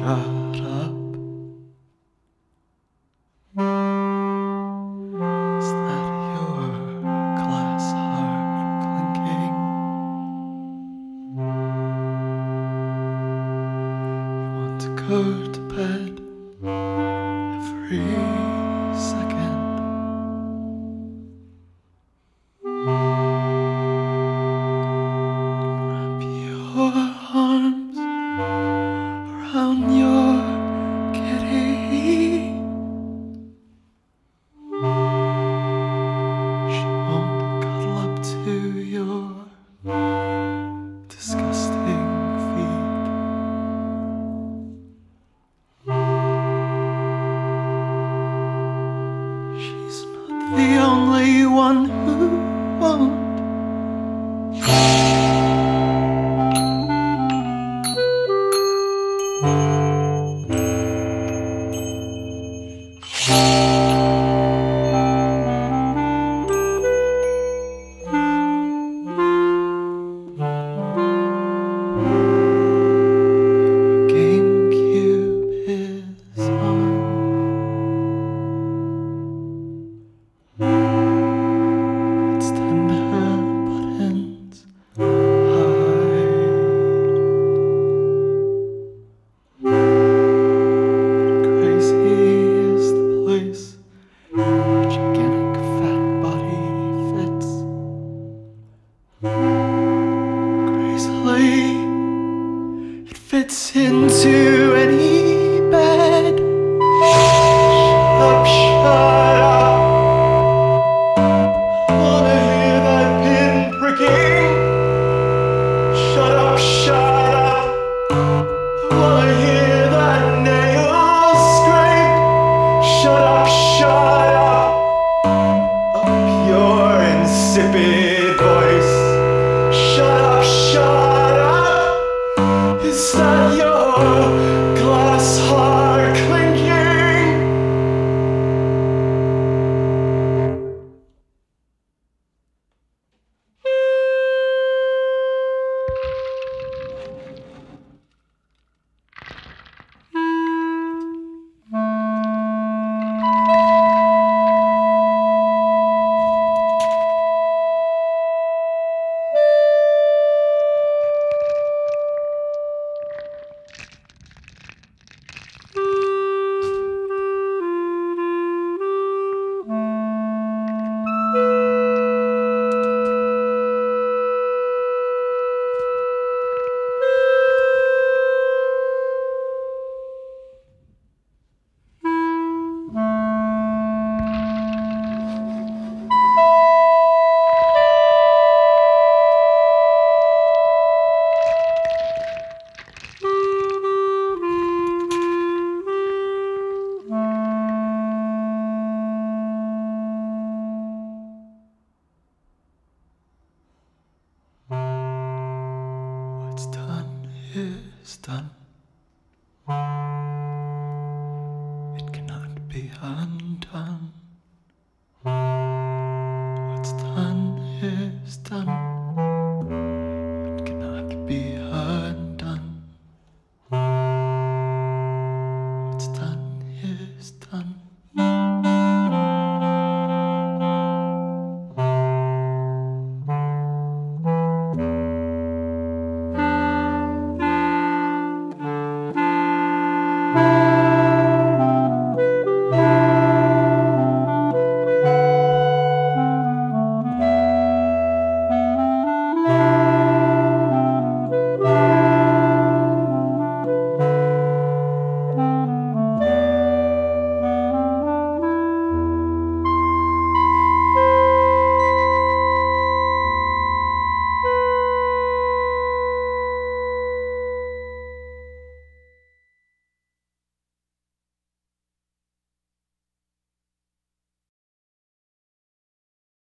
shut up. Is that your glass heart clinking? You want to go to bed? one. to It's done.